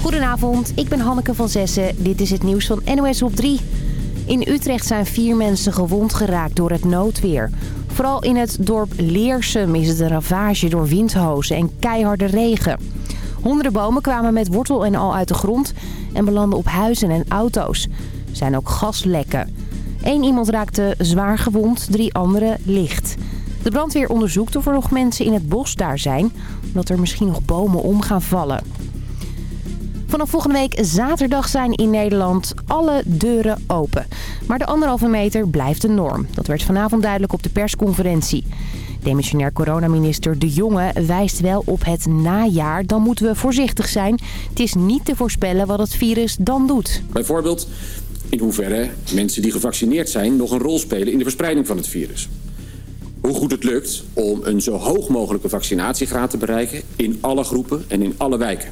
Goedenavond, ik ben Hanneke van Zessen. Dit is het nieuws van NOS op 3. In Utrecht zijn vier mensen gewond geraakt door het noodweer. Vooral in het dorp Leersum is het een ravage door windhozen en keiharde regen. Honderden bomen kwamen met wortel en al uit de grond en belanden op huizen en auto's. Er zijn ook gaslekken. Eén iemand raakte zwaar gewond, drie anderen licht. De brandweer onderzoekt of er nog mensen in het bos daar zijn... omdat er misschien nog bomen om gaan vallen. Vanaf volgende week zaterdag zijn in Nederland alle deuren open. Maar de anderhalve meter blijft de norm. Dat werd vanavond duidelijk op de persconferentie. Demissionair coronaminister De Jonge wijst wel op het najaar. Dan moeten we voorzichtig zijn. Het is niet te voorspellen wat het virus dan doet. Bijvoorbeeld in hoeverre mensen die gevaccineerd zijn nog een rol spelen in de verspreiding van het virus. Hoe goed het lukt om een zo hoog mogelijke vaccinatiegraad te bereiken in alle groepen en in alle wijken.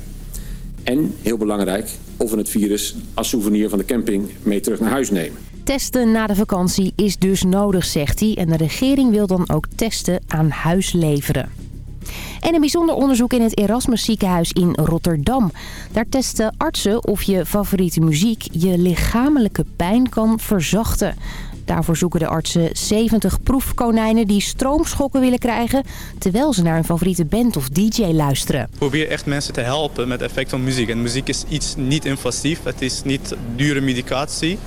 En, heel belangrijk, of we het virus als souvenir van de camping mee terug naar huis nemen. Testen na de vakantie is dus nodig, zegt hij. En de regering wil dan ook testen aan huis leveren. En een bijzonder onderzoek in het Erasmus ziekenhuis in Rotterdam. Daar testen artsen of je favoriete muziek je lichamelijke pijn kan verzachten. Daarvoor zoeken de artsen 70 proefkonijnen die stroomschokken willen krijgen... terwijl ze naar hun favoriete band of DJ luisteren. probeer echt mensen te helpen met het effect van muziek. En muziek is iets niet invasief, het is niet dure medicatie.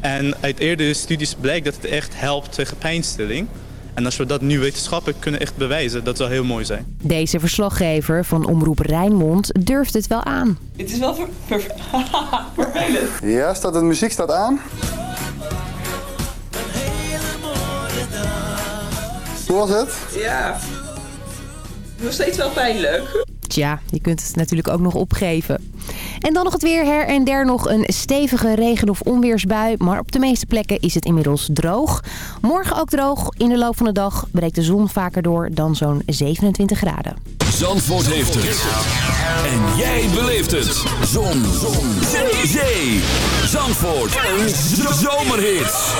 En uit eerdere studies blijkt dat het echt helpt tegen pijnstilling. En als we dat nu wetenschappelijk kunnen echt bewijzen, dat zou heel mooi zijn. Deze verslaggever van Omroep Rijnmond durft het wel aan. Het is wel ver ver vervelend. Ja, staat de muziek staat aan. Hoe was het? Ja. Nog steeds wel pijnlijk. Tja, je kunt het natuurlijk ook nog opgeven. En dan nog het weer. Her en der nog een stevige regen- of onweersbui. Maar op de meeste plekken is het inmiddels droog. Morgen ook droog. In de loop van de dag breekt de zon vaker door dan zo'n 27 graden. Zandvoort heeft het. En jij beleeft het. Zon. Zon. Zee. Zee. Zandvoort. Een zomerhit.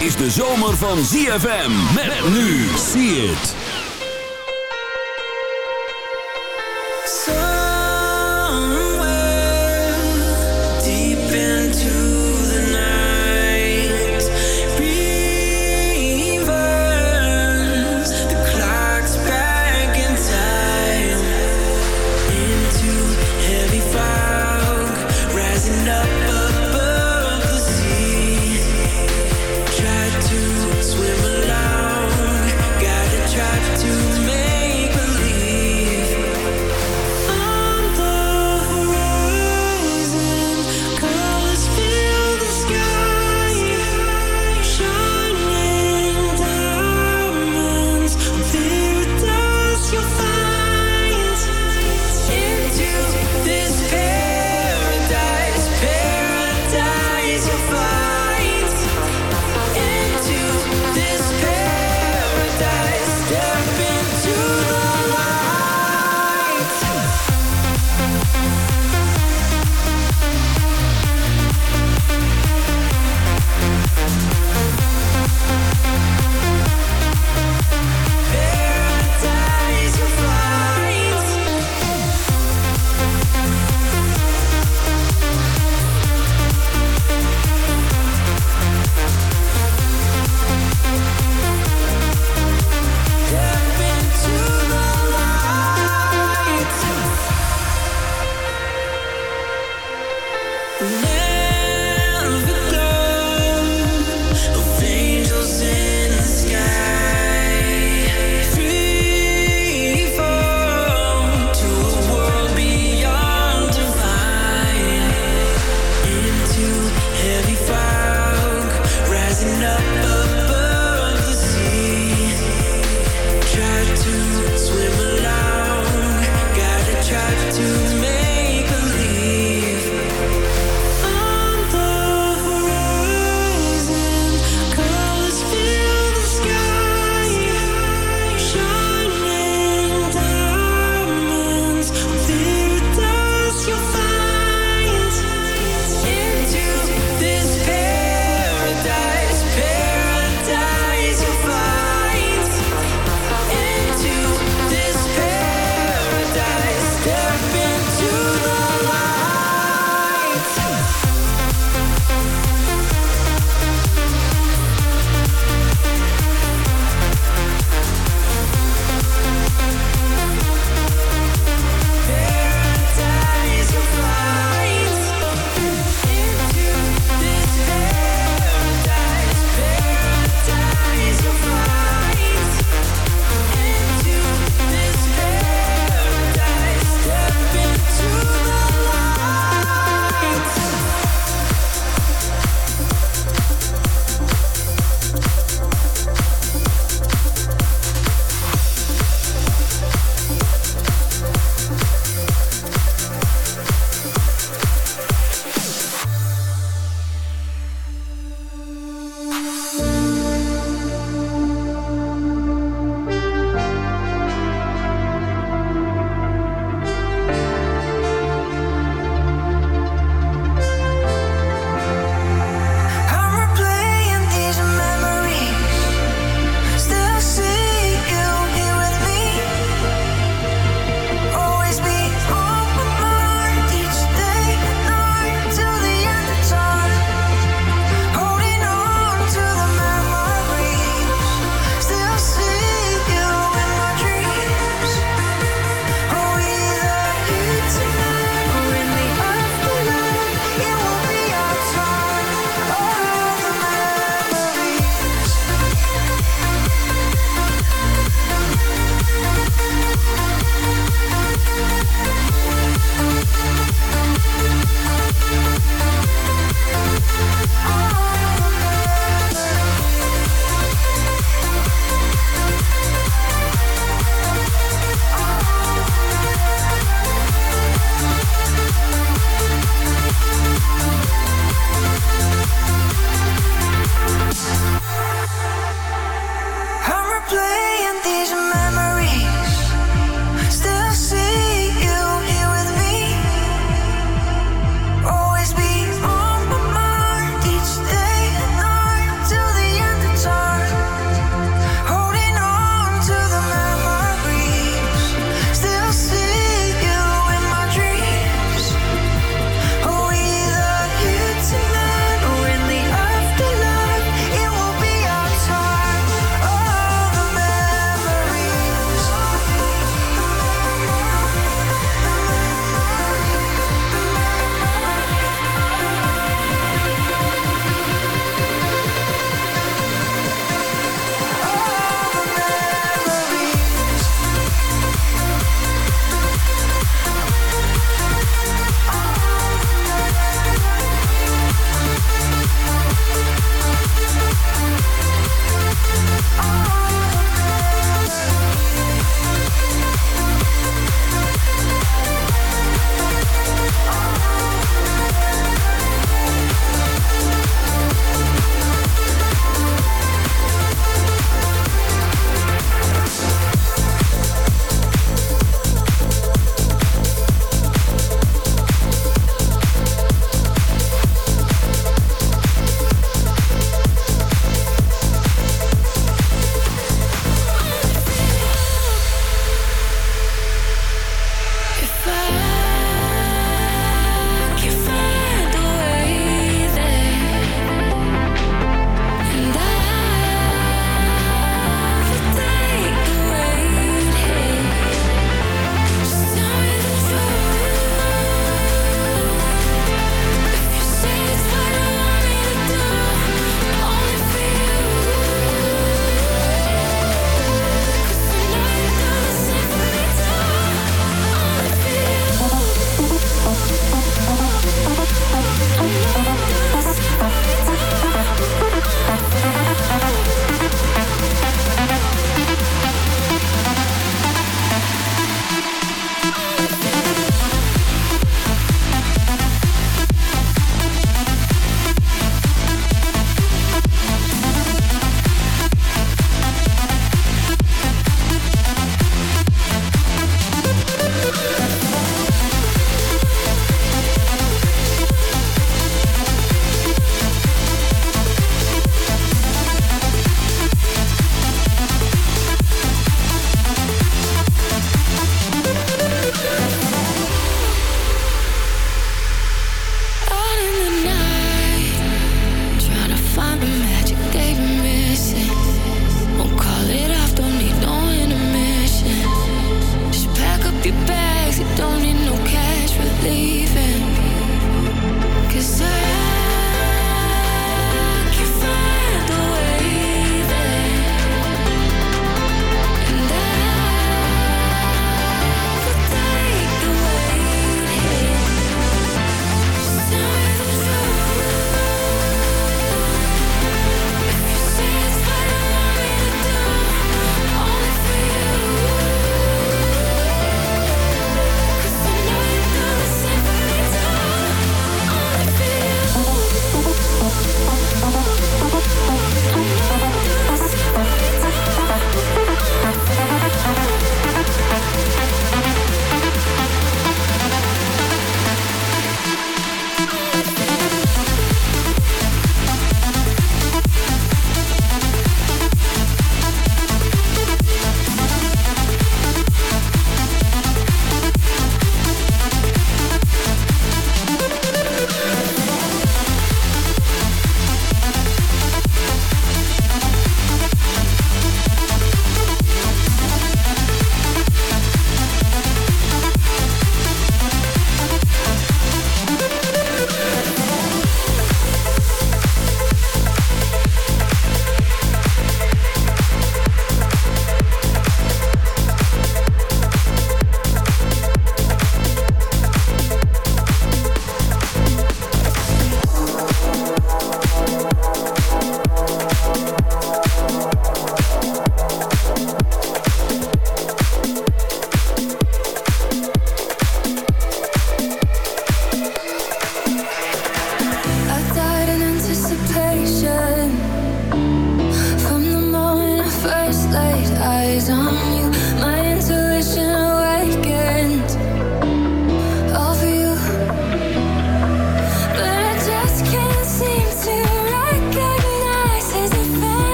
Is de zomer van ZFM. Met nu. See it.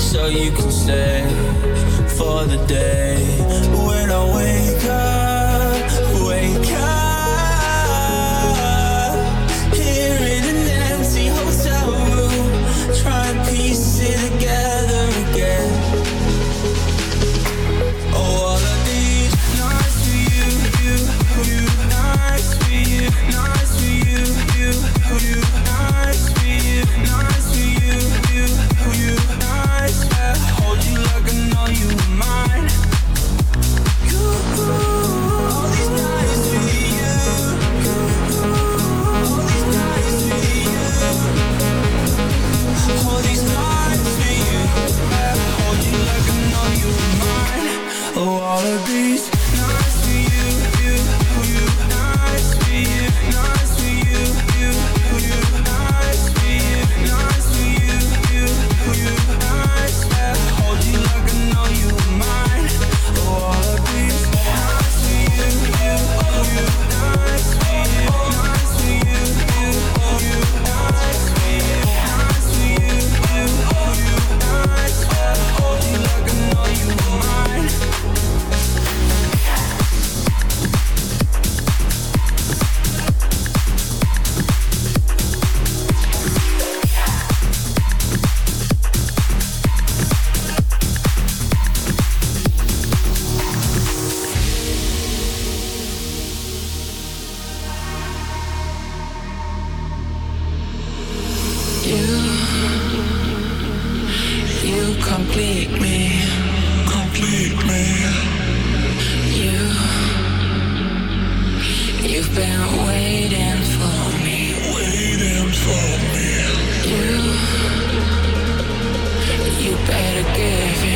So you can stay for the day. better give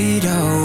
freedom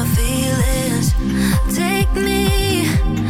my feelings. Take me.